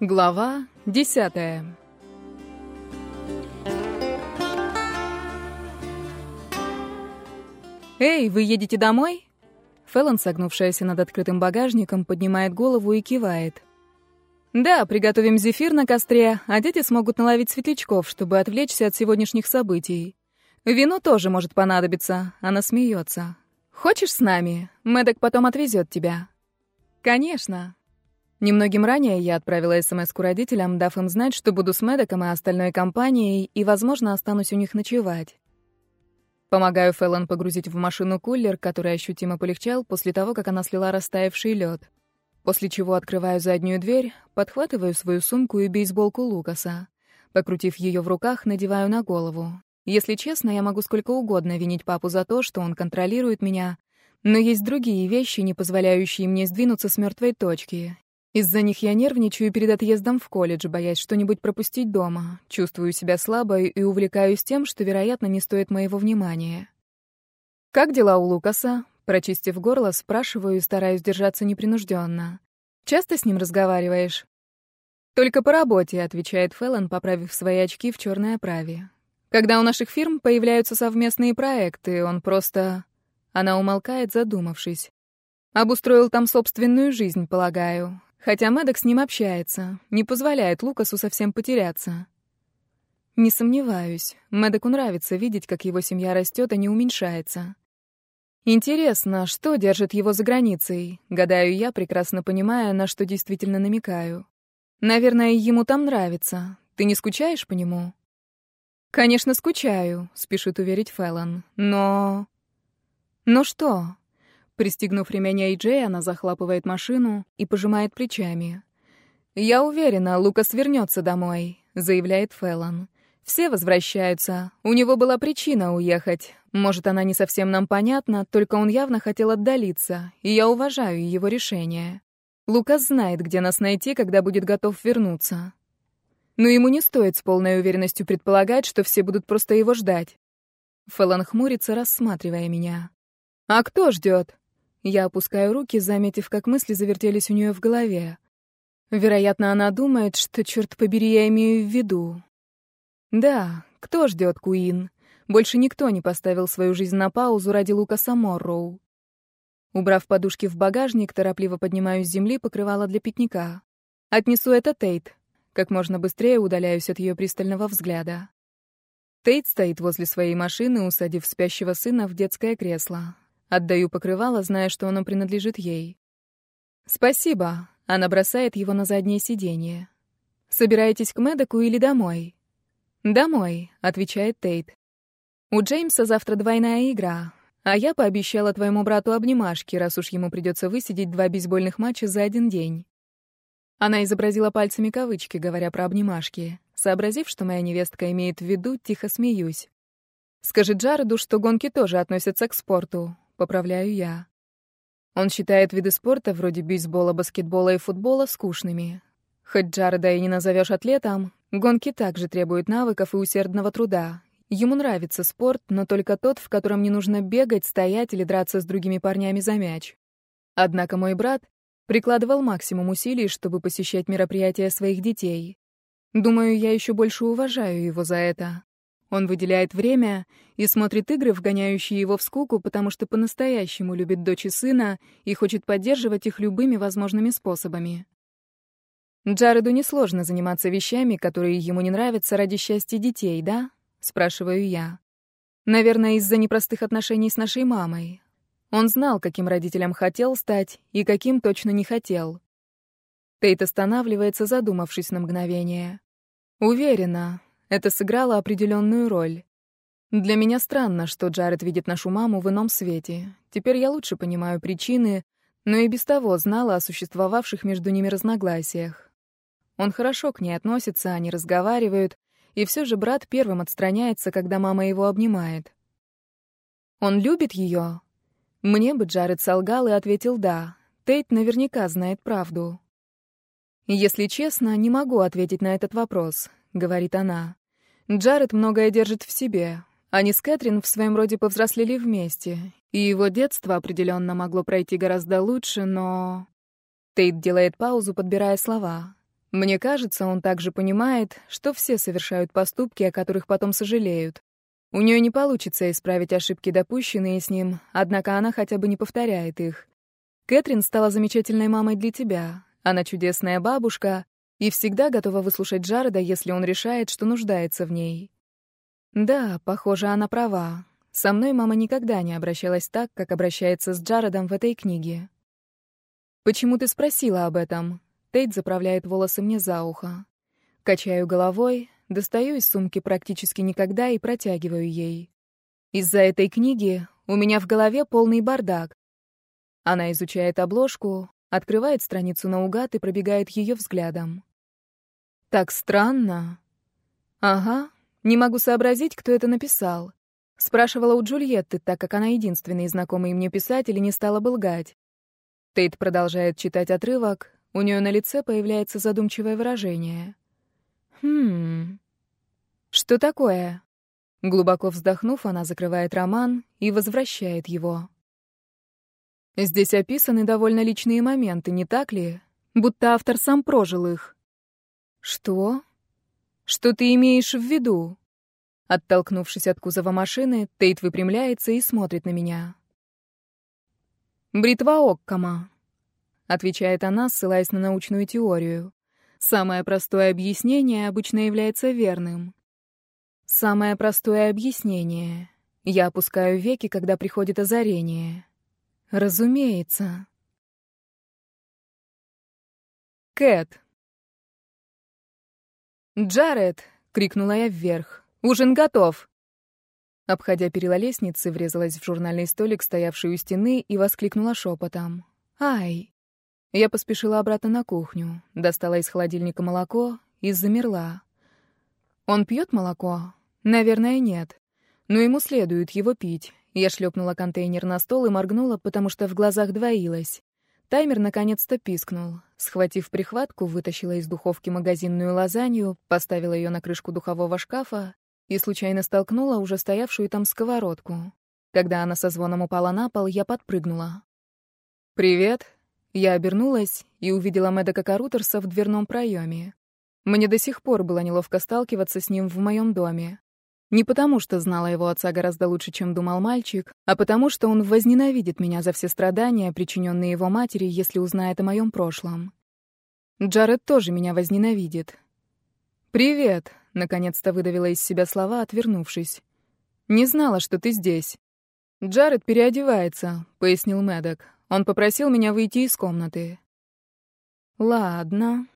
Глава десятая. «Эй, вы едете домой?» Фэллон, согнувшаяся над открытым багажником, поднимает голову и кивает. «Да, приготовим зефир на костре, а дети смогут наловить светлячков, чтобы отвлечься от сегодняшних событий. Вино тоже может понадобиться», — она смеется. «Хочешь с нами? Мэддок потом отвезет тебя». «Конечно», Немногим ранее я отправила смс родителям, дав им знать, что буду с Мэддоком и остальной компанией, и, возможно, останусь у них ночевать. Помогаю Фэллон погрузить в машину кулер, который ощутимо полегчал после того, как она слила растаявший лед. После чего открываю заднюю дверь, подхватываю свою сумку и бейсболку Лукаса. Покрутив ее в руках, надеваю на голову. Если честно, я могу сколько угодно винить папу за то, что он контролирует меня, но есть другие вещи, не позволяющие мне сдвинуться с мертвой точки, из-за них я нервничаю перед отъездом в колледж, боясь что-нибудь пропустить дома. Чувствую себя слабой и увлекаюсь тем, что, вероятно, не стоит моего внимания. «Как дела у Лукаса?» Прочистив горло, спрашиваю и стараюсь держаться непринужденно. «Часто с ним разговариваешь?» «Только по работе», — отвечает Фэллон, поправив свои очки в черной оправе. «Когда у наших фирм появляются совместные проекты, он просто...» Она умолкает, задумавшись. «Обустроил там собственную жизнь, полагаю. Хотя Мэддок с ним общается, не позволяет Лукасу совсем потеряться. Не сомневаюсь, Мэддоку нравится видеть, как его семья растет, а не уменьшается. Интересно, что держит его за границей? Гадаю я, прекрасно понимая, на что действительно намекаю. Наверное, ему там нравится. Ты не скучаешь по нему? Конечно, скучаю, спешит уверить Фэллон. Но... Но что? Пристегнув ремень Эйджей, она захлапывает машину и пожимает плечами. «Я уверена, Лукас вернется домой», — заявляет Фэллон. «Все возвращаются. У него была причина уехать. Может, она не совсем нам понятна, только он явно хотел отдалиться, и я уважаю его решение. Лукас знает, где нас найти, когда будет готов вернуться. Но ему не стоит с полной уверенностью предполагать, что все будут просто его ждать». Фэллон хмурится, рассматривая меня. «А кто ждет? Я опускаю руки, заметив, как мысли завертелись у нее в голове. Вероятно, она думает, что, черт побери, я имею в виду. Да, кто ждет Куин? Больше никто не поставил свою жизнь на паузу ради Лукаса Морроу. Убрав подушки в багажник, торопливо поднимаюсь с земли покрывала для пикника. Отнесу это Тейт. Как можно быстрее удаляюсь от ее пристального взгляда. Тейт стоит возле своей машины, усадив спящего сына в детское кресло. Отдаю покрывало, зная, что оно принадлежит ей. «Спасибо», — она бросает его на заднее сиденье. «Собираетесь к Мэддоку или домой?» «Домой», — отвечает Тейт. «У Джеймса завтра двойная игра, а я пообещала твоему брату обнимашки, раз уж ему придется высидеть два бейсбольных матча за один день». Она изобразила пальцами кавычки, говоря про обнимашки. Сообразив, что моя невестка имеет в виду, тихо смеюсь. «Скажи Джареду, что гонки тоже относятся к спорту поправляю я. Он считает виды спорта вроде бейсбола, баскетбола и футбола скучными. Хоть Джареда и не назовешь атлетом, гонки также требуют навыков и усердного труда. Ему нравится спорт, но только тот, в котором не нужно бегать, стоять или драться с другими парнями за мяч. Однако мой брат прикладывал максимум усилий, чтобы посещать мероприятия своих детей. Думаю, я еще больше уважаю его за это. Он выделяет время и смотрит игры, вгоняющие его в скуку, потому что по-настоящему любит дочь и сына и хочет поддерживать их любыми возможными способами. Джареду несложно заниматься вещами, которые ему не нравятся ради счастья детей, да? Спрашиваю я. Наверное, из-за непростых отношений с нашей мамой. Он знал, каким родителем хотел стать и каким точно не хотел. Тейт останавливается, задумавшись на мгновение. Уверена, это сыграло определенную роль. Для меня странно, что Джаред видит нашу маму в ином свете. Теперь я лучше понимаю причины, но и без того знала о существовавших между ними разногласиях. Он хорошо к ней относится, они разговаривают, и все же брат первым отстраняется, когда мама его обнимает. Он любит ее. Мне бы Джаред солгал и ответил «да». Тейт наверняка знает правду. Если честно, не могу ответить на этот вопрос говорит она. Джаред многое держит в себе. Они с Кэтрин в своем роде повзрослели вместе, и его детство определенно могло пройти гораздо лучше, но... Тейт делает паузу, подбирая слова. Мне кажется, он также понимает, что все совершают поступки, о которых потом сожалеют. У нее не получится исправить ошибки, допущенные с ним, однако она хотя бы не повторяет их. Кэтрин стала замечательной мамой для тебя. Она чудесная бабушка и всегда готова выслушать Джареда, если он решает, что нуждается в ней. Да, похоже, она права. Со мной мама никогда не обращалась так, как обращается с Джаредом в этой книге. «Почему ты спросила об этом?» Тейт заправляет волосы мне за ухо. Качаю головой, достаю из сумки практически никогда и протягиваю ей. Из-за этой книги у меня в голове полный бардак. Она изучает обложку, открывает страницу наугад и пробегает ее взглядом. Так странно. Ага, не могу сообразить, кто это написал. Спрашивала у Джульетты, так как она единственный знакомый мне писатель и не стала бы лгать. Тейт продолжает читать отрывок, у нее на лице появляется задумчивое выражение. «Хм... Что такое?» Глубоко вздохнув, она закрывает роман и возвращает его. Здесь описаны довольно личные моменты, не так ли? Будто автор сам прожил их. Что? Что ты имеешь в виду? Оттолкнувшись от кузова машины, Тейт выпрямляется и смотрит на меня. Бритва Оккама. — отвечает она, ссылаясь на научную теорию. «Самое простое объяснение обычно является верным». «Самое простое объяснение. Я опускаю веки, когда приходит озарение». «Разумеется». Кэт. «Джаред!» — крикнула я вверх. «Ужин готов!» Обходя перила лестницы, врезалась в журнальный столик, стоявший у стены, и воскликнула шепотом. «Ай!» Я поспешила обратно на кухню, достала из холодильника молоко и замерла. Он пьет молоко? Наверное, нет. Но ему следует его пить. Я шлепнула контейнер на стол и моргнула, потому что в глазах двоилось. Таймер наконец-то пискнул. Схватив прихватку, вытащила из духовки магазинную лазанью, поставила ее на крышку духового шкафа и случайно столкнула уже стоявшую там сковородку. Когда она со звоном упала на пол, я подпрыгнула. «Привет», я обернулась и увидела Мэддока Карутерса в дверном проеме. Мне до сих пор было неловко сталкиваться с ним в моем доме. Не потому, что знала его отца гораздо лучше, чем думал мальчик, а потому, что он возненавидит меня за все страдания, причиненные его матери, если узнает о моем прошлом. Джаред тоже меня возненавидит. «Привет», — наконец-то выдавила из себя слова, отвернувшись. «Не знала, что ты здесь». «Джаред переодевается», — пояснил Мэддок. Он попросил меня выйти из комнаты. Ладно.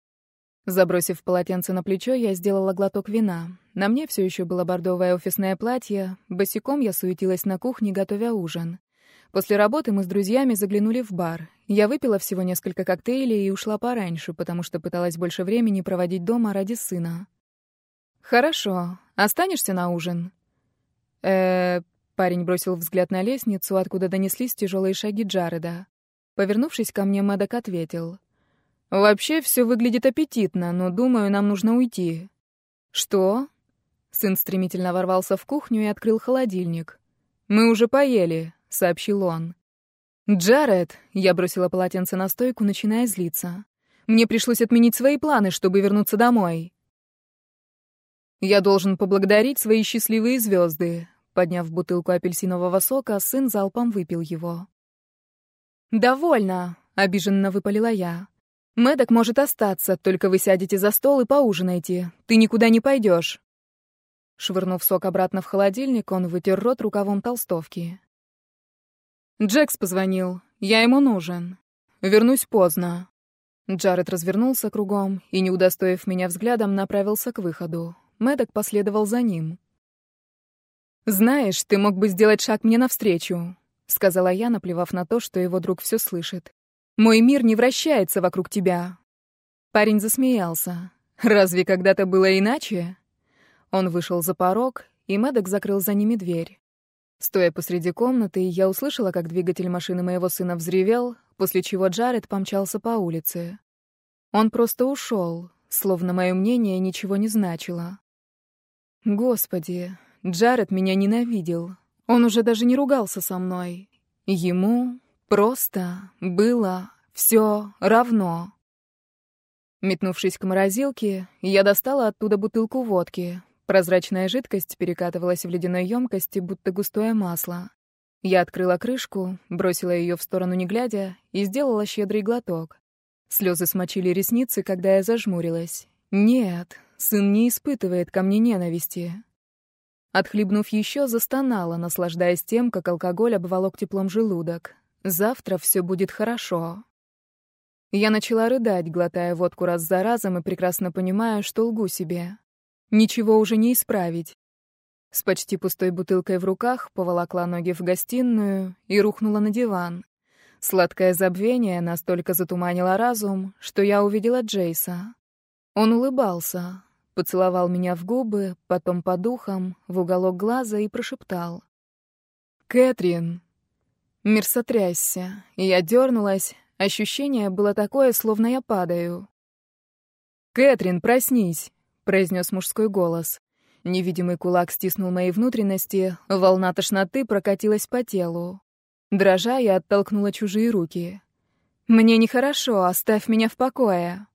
Забросив полотенце на плечо, я сделала глоток вина. На мне все еще было бордовое офисное платье. Босиком я суетилась на кухне, готовя ужин. После работы мы с друзьями заглянули в бар. Я выпила всего несколько коктейлей и ушла пораньше, потому что пыталась больше времени проводить дома ради сына. «Хорошо. Останешься на ужин?» э Парень бросил взгляд на лестницу, откуда донеслись тяжелые шаги Джареда. Повернувшись ко мне, Мэддок ответил. «Вообще все выглядит аппетитно, но, думаю, нам нужно уйти». «Что?» Сын стремительно ворвался в кухню и открыл холодильник. «Мы уже поели», — сообщил он. «Джаред!» — я бросила полотенце на стойку, начиная злиться. «Мне пришлось отменить свои планы, чтобы вернуться домой». «Я должен поблагодарить свои счастливые звезды», Подняв бутылку апельсинового сока, сын залпом выпил его. «Довольно», — обиженно выпалила я. «Мэддок может остаться, только вы сядете за стол и поужинаете. Ты никуда не пойдешь». Швырнув сок обратно в холодильник, он вытер рот рукавом толстовки. «Джекс позвонил. Я ему нужен. Вернусь поздно». Джаред развернулся кругом и, не удостоив меня взглядом, направился к выходу. Мэддок последовал за ним. «Знаешь, ты мог бы сделать шаг мне навстречу», — сказала я, наплевав на то, что его друг все слышит. «Мой мир не вращается вокруг тебя». Парень засмеялся. «Разве когда-то было иначе?» Он вышел за порог, и Мэддок закрыл за ними дверь. Стоя посреди комнаты, я услышала, как двигатель машины моего сына взревел, после чего Джаред помчался по улице. Он просто ушел, словно мое мнение ничего не значило. Господи, Джаред меня ненавидел. Он уже даже не ругался со мной. Ему просто было все равно. Метнувшись к морозилке, я достала оттуда бутылку водки. Прозрачная жидкость перекатывалась в ледяной емкости, будто густое масло. Я открыла крышку, бросила ее в сторону не глядя и сделала щедрый глоток. Слезы смочили ресницы, когда я зажмурилась. Нет, сын не испытывает ко мне ненависти. Отхлебнув еще, застонала, наслаждаясь тем, как алкоголь обволок теплом желудок. Завтра все будет хорошо. Я начала рыдать, глотая водку раз за разом и прекрасно понимая, что лгу себе. Ничего уже не исправить. С почти пустой бутылкой в руках поволокла ноги в гостиную и рухнула на диван. Сладкое забвение настолько затуманило разум, что я увидела Джейса. Он улыбался, поцеловал меня в губы, потом по духам, в уголок глаза и прошептал. «Кэтрин!» Мир сотрясся, и я дернулась, Ощущение было такое, словно я падаю. «Кэтрин, проснись!» — произнес мужской голос. Невидимый кулак стиснул мои внутренности, волна тошноты прокатилась по телу. Дрожа, я оттолкнула чужие руки. «Мне нехорошо, оставь меня в покое!»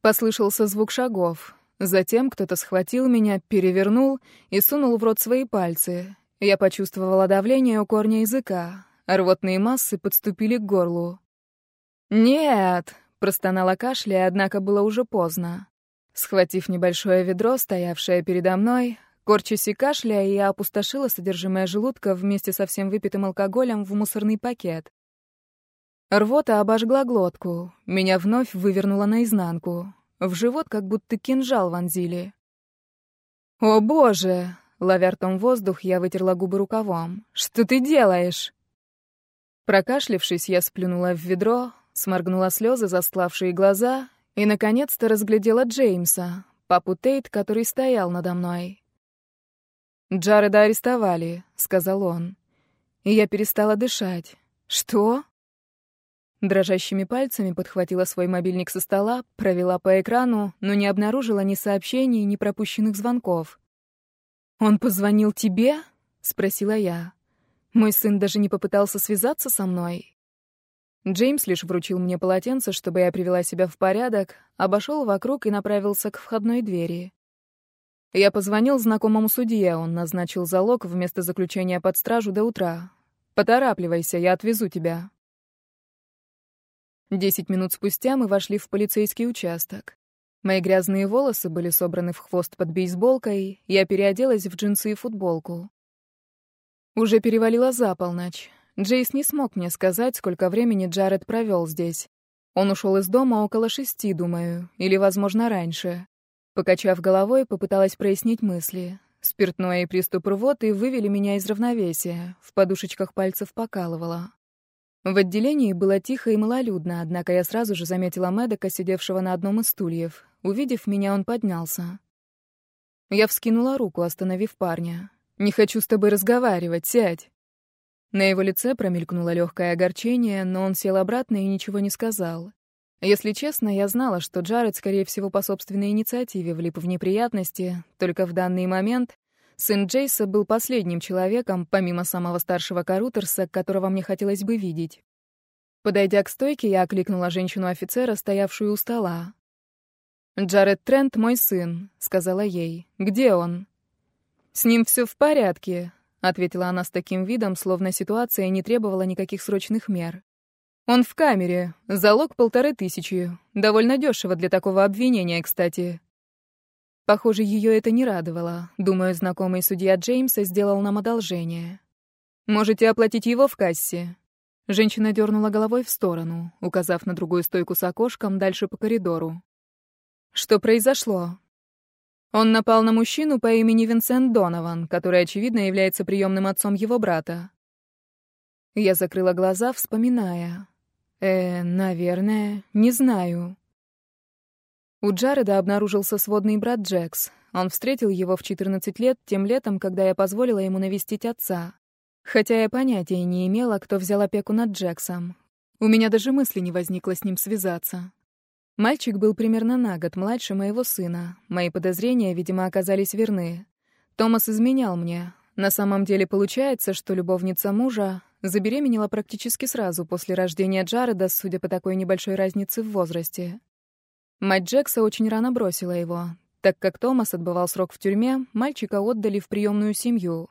Послышался звук шагов. Затем кто-то схватил меня, перевернул и сунул в рот свои пальцы. Я почувствовала давление у корня языка. Рвотные массы подступили к горлу. «Нет!» — простонала кашляя, однако было уже поздно. Схватив небольшое ведро, стоявшее передо мной, корчась и кашляя, я опустошила содержимое желудка вместе со всем выпитым алкоголем в мусорный пакет. Рвота обожгла глотку, меня вновь вывернуло наизнанку. В живот как будто кинжал вонзили. «О, боже!» — ловя ртом воздух, я вытерла губы рукавом. «Что ты делаешь?» Прокашлившись, я сплюнула в ведро, сморгнула слезы, застлавшие глаза, и, наконец-то, разглядела Джеймса, папу Тейт, который стоял надо мной. «Джареда арестовали», — сказал он. И я перестала дышать. «Что?» Дрожащими пальцами подхватила свой мобильник со стола, провела по экрану, но не обнаружила ни сообщений, ни пропущенных звонков. «Он позвонил тебе?» — спросила я. Мой сын даже не попытался связаться со мной. Джеймс лишь вручил мне полотенце, чтобы я привела себя в порядок, обошел вокруг и направился к входной двери. Я позвонил знакомому судье, он назначил залог вместо заключения под стражу до утра. «Поторапливайся, я отвезу тебя». Десять минут спустя мы вошли в полицейский участок. Мои грязные волосы были собраны в хвост под бейсболкой, я переоделась в джинсы и футболку. Уже перевалила за полночь. Джейс не смог мне сказать, сколько времени Джаред провел здесь. Он ушел из дома около шести, думаю, или, возможно, раньше. Покачав головой, попыталась прояснить мысли. Спиртное и приступ рвоты вывели меня из равновесия. В подушечках пальцев покалывало. В отделении было тихо и малолюдно, однако я сразу же заметила Мэддока, сидевшего на одном из стульев. Увидев меня, он поднялся. Я вскинула руку, остановив парня. «Не хочу с тобой разговаривать, сядь». На его лице промелькнуло легкое огорчение, но он сел обратно и ничего не сказал. Если честно, я знала, что Джаред, скорее всего, по собственной инициативе влип в неприятности, только в данный момент сын Джейса был последним человеком, помимо самого старшего Карутерса, которого мне хотелось бы видеть. Подойдя к стойке, я окликнула женщину-офицера, стоявшую у стола. «Джаред Трент — мой сын», — сказала ей. «Где он?» «С ним все в порядке», — ответила она с таким видом, словно ситуация не требовала никаких срочных мер. «Он в камере. Залог полторы тысячи. Довольно дешево для такого обвинения, кстати». Похоже, ее это не радовало. Думаю, знакомый судья Джеймса сделал нам одолжение. «Можете оплатить его в кассе». Женщина дернула головой в сторону, указав на другую стойку с окошком дальше по коридору. «Что произошло?» Он напал на мужчину по имени Винсент Донован, который, очевидно, является приемным отцом его брата. Я закрыла глаза, вспоминая. Э, наверное, не знаю. У Джареда обнаружился сводный брат Джекс. Он встретил его в 14 лет тем летом, когда я позволила ему навестить отца. Хотя я понятия не имела, кто взял опеку над Джексом. У меня даже мысли не возникло с ним связаться. Мальчик был примерно на год младше моего сына. Мои подозрения, видимо, оказались верны. Томас изменял мне. На самом деле получается, что любовница мужа забеременела практически сразу после рождения Джареда, судя по такой небольшой разнице в возрасте. Мать Джекса очень рано бросила его. Так как Томас отбывал срок в тюрьме, мальчика отдали в приемную семью.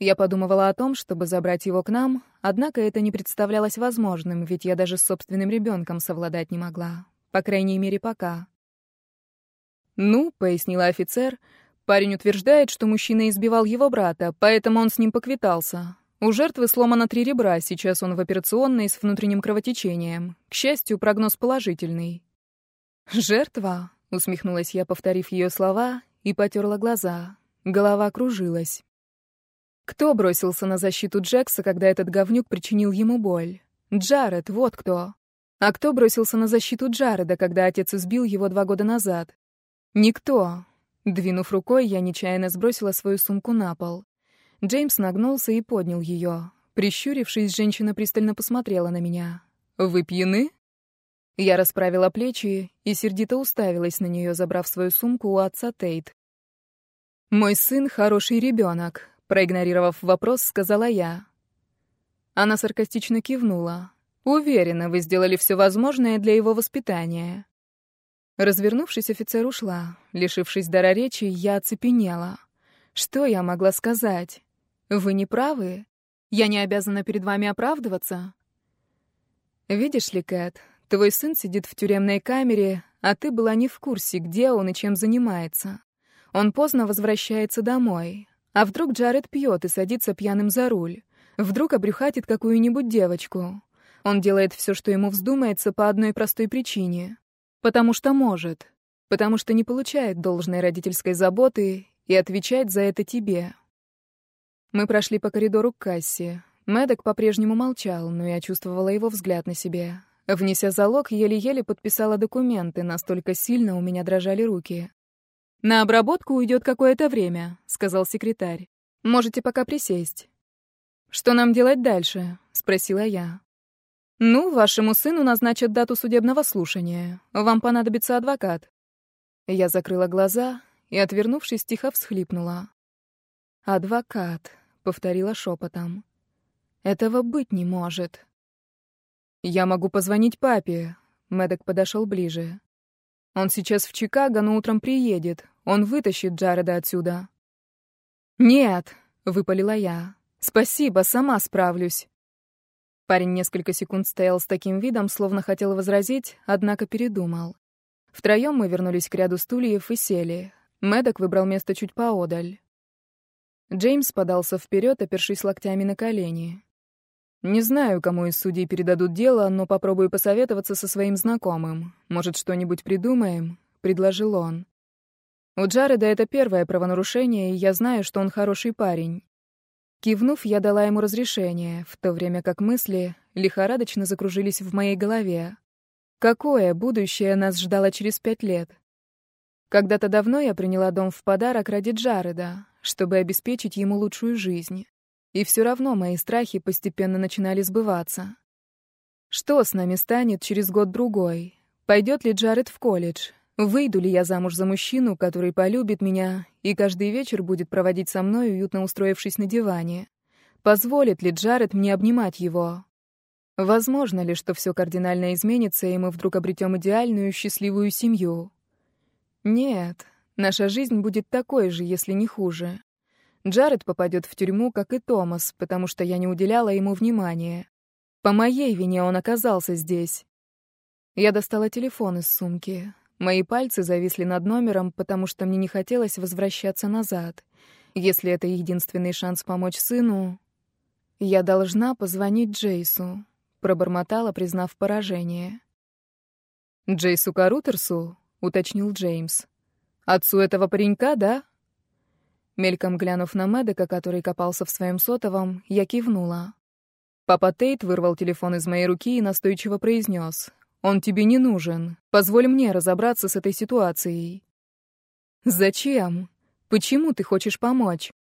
Я подумывала о том, чтобы забрать его к нам, однако это не представлялось возможным, ведь я даже с собственным ребенком совладать не могла. По крайней мере, пока. «Ну», — пояснила офицер, — «парень утверждает, что мужчина избивал его брата, поэтому он с ним поквитался. У жертвы сломано три ребра, сейчас он в операционной с внутренним кровотечением. К счастью, прогноз положительный. «Жертва?» — усмехнулась я, повторив ее слова, и потерла глаза. Голова кружилась. Кто бросился на защиту Джекса, когда этот говнюк причинил ему боль? Джаред, вот кто. А кто бросился на защиту Джареда, когда отец избил его два года назад? Никто. Двинув рукой, я нечаянно сбросила свою сумку на пол. Джеймс нагнулся и поднял ее. Прищурившись, женщина пристально посмотрела на меня. «Вы пьяны?» Я расправила плечи и сердито уставилась на нее, забрав свою сумку у отца Тейт. «Мой сын — хороший ребенок», — проигнорировав вопрос, сказала я. Она саркастично кивнула. «Уверена, вы сделали все возможное для его воспитания». Развернувшись, офицер ушла. Лишившись дара речи, я оцепенела. Что я могла сказать? Вы не правы. Я не обязана перед вами оправдываться. Видишь ли, Кэт, твой сын сидит в тюремной камере, а ты была не в курсе, где он и чем занимается. Он поздно возвращается домой. А вдруг Джаред пьет и садится пьяным за руль? Вдруг обрюхатит какую-нибудь девочку? Он делает все, что ему вздумается, по одной простой причине. Потому что может. Потому что не получает должной родительской заботы и отвечать за это тебе. Мы прошли по коридору к кассе. Мэддок по-прежнему молчал, но я чувствовала его взгляд на себе. Внеся залог, еле-еле подписала документы, настолько сильно у меня дрожали руки. «На обработку уйдет какое-то время», — сказал секретарь. «Можете пока присесть». «Что нам делать дальше?» — спросила я. «Ну, вашему сыну назначат дату судебного слушания. Вам понадобится адвокат». Я закрыла глаза и, отвернувшись, тихо всхлипнула. «Адвокат», — повторила шепотом. «Этого быть не может». «Я могу позвонить папе», — Мэддок подошел ближе. «Он сейчас в Чикаго, но утром приедет. Он вытащит Джареда отсюда». «Нет», — выпалила я. «Спасибо, сама справлюсь». Парень несколько секунд стоял с таким видом, словно хотел возразить, однако передумал. Втроем мы вернулись к ряду стульев и сели. Мэддок выбрал место чуть поодаль. Джеймс подался вперед, опершись локтями на колени. «Не знаю, кому из судей передадут дело, но попробую посоветоваться со своим знакомым. Может, что-нибудь придумаем?» — предложил он. «У Джареда это первое правонарушение, и я знаю, что он хороший парень». Кивнув, я дала ему разрешение, в то время как мысли лихорадочно закружились в моей голове. Какое будущее нас ждало через пять лет? Когда-то давно я приняла дом в подарок ради Джареда, чтобы обеспечить ему лучшую жизнь. И все равно мои страхи постепенно начинали сбываться. Что с нами станет через год-другой? Пойдет ли Джаред в колледж? Выйду ли я замуж за мужчину, который полюбит меня и каждый вечер будет проводить со мной, уютно устроившись на диване? Позволит ли Джаред мне обнимать его? Возможно ли, что все кардинально изменится, и мы вдруг обретем идеальную счастливую семью? Нет, наша жизнь будет такой же, если не хуже. Джаред попадет в тюрьму, как и Томас, потому что я не уделяла ему внимания. По моей вине он оказался здесь. Я достала телефон из сумки. Мои пальцы зависли над номером, потому что мне не хотелось возвращаться назад. Если это единственный шанс помочь сыну, я должна позвонить Джейсу, пробормотала, признав поражение. Джейсу Карутерсу, — уточнил Джеймс. «Отцу этого паренька, да?» Мельком глянув на Мэдека, который копался в своем сотовом, я кивнула. Папа Тейт вырвал телефон из моей руки и настойчиво произнес: «Он тебе не нужен. Позволь мне разобраться с этой ситуацией». «Зачем? Почему ты хочешь помочь?»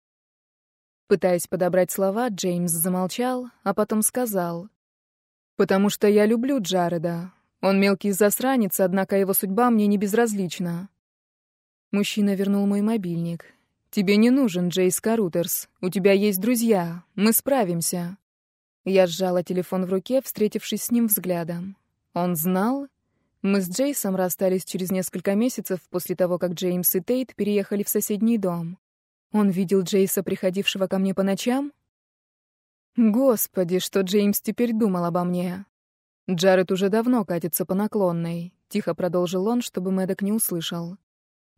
Пытаясь подобрать слова, Джеймс замолчал, а потом сказал. «Потому что я люблю Джареда. Он мелкий засранец, однако его судьба мне не безразлична. Мужчина вернул мой мобильник. «Тебе не нужен Джейс Карутерс. У тебя есть друзья. Мы справимся». Я сжала телефон в руке, встретившись с ним взглядом. Он знал? Мы с Джейсом расстались через несколько месяцев после того, как Джеймс и Тейт переехали в соседний дом. Он видел Джейса, приходившего ко мне по ночам? Господи, что Джеймс теперь думал обо мне. Джаред уже давно катится по наклонной. Тихо продолжил он, чтобы Мэддок не услышал.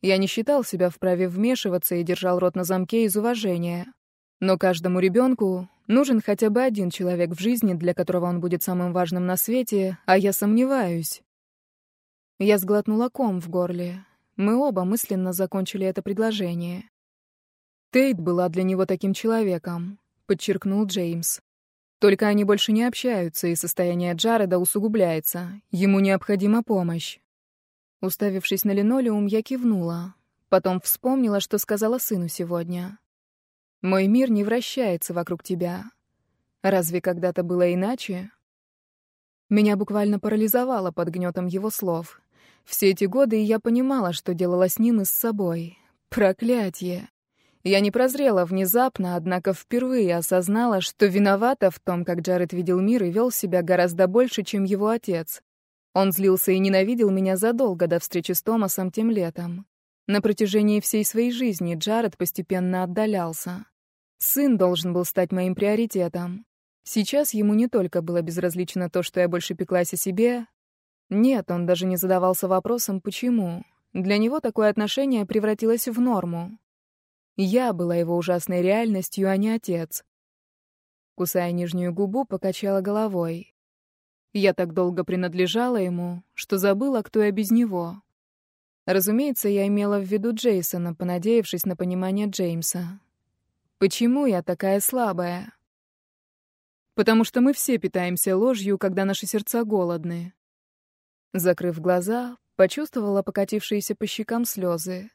Я не считал себя вправе вмешиваться и держал рот на замке из уважения. Но каждому ребенку нужен хотя бы один человек в жизни, для которого он будет самым важным на свете, а я сомневаюсь. Я сглотнула ком в горле. Мы оба мысленно закончили это предложение. Тейт была для него таким человеком, подчеркнул Джеймс. Только они больше не общаются, и состояние Джареда усугубляется. Ему необходима помощь. Уставившись на линолеум, я кивнула. Потом вспомнила, что сказала сыну сегодня. «Мой мир не вращается вокруг тебя. Разве когда-то было иначе?» Меня буквально парализовало под гнетом его слов. Все эти годы я понимала, что делала с ним и с собой. Проклятье. Я не прозрела внезапно, однако впервые осознала, что виновата в том, как Джаред видел мир и вел себя гораздо больше, чем его отец. Он злился и ненавидел меня задолго до встречи с Томасом тем летом. На протяжении всей своей жизни Джаред постепенно отдалялся. Сын должен был стать моим приоритетом. Сейчас ему не только было безразлично то, что я больше пеклась о себе. Нет, он даже не задавался вопросом, почему. Для него такое отношение превратилось в норму. Я была его ужасной реальностью, а не отец. Кусая нижнюю губу, покачала головой. Я так долго принадлежала ему, что забыла, кто я без него. Разумеется, я имела в виду Джейсона, понадеявшись на понимание Джеймса. Почему я такая слабая? Потому что мы все питаемся ложью, когда наши сердца голодны. Закрыв глаза, почувствовала покатившиеся по щекам слезы.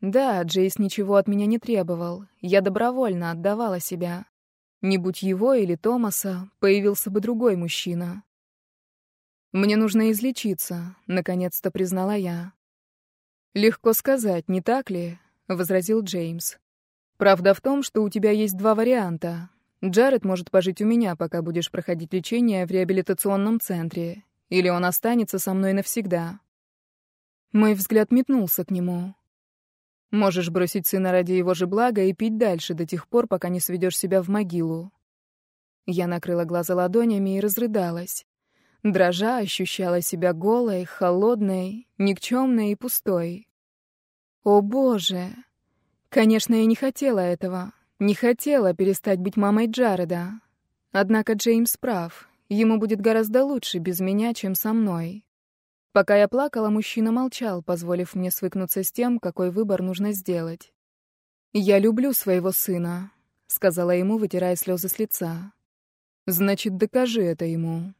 Да, Джейс ничего от меня не требовал. Я добровольно отдавала себя. Не будь его или Томаса, появился бы другой мужчина. «Мне нужно излечиться», — наконец-то признала я. «Легко сказать, не так ли?» — возразил Джеймс. «Правда в том, что у тебя есть два варианта. Джаред может пожить у меня, пока будешь проходить лечение в реабилитационном центре, или он останется со мной навсегда». Мой взгляд метнулся к нему. Можешь бросить сына ради его же блага и пить дальше до тех пор, пока не сведешь себя в могилу. Я накрыла глаза ладонями и разрыдалась. Дрожа ощущала себя голой, холодной, никчемной и пустой. О, Боже! Конечно, я не хотела этого. Не хотела перестать быть мамой Джареда. Однако Джеймс прав. Ему будет гораздо лучше без меня, чем со мной. Пока я плакала, мужчина молчал, позволив мне свыкнуться с тем, какой выбор нужно сделать. «Я люблю своего сына», — сказала ему, вытирая слезы с лица. «Значит, докажи это ему».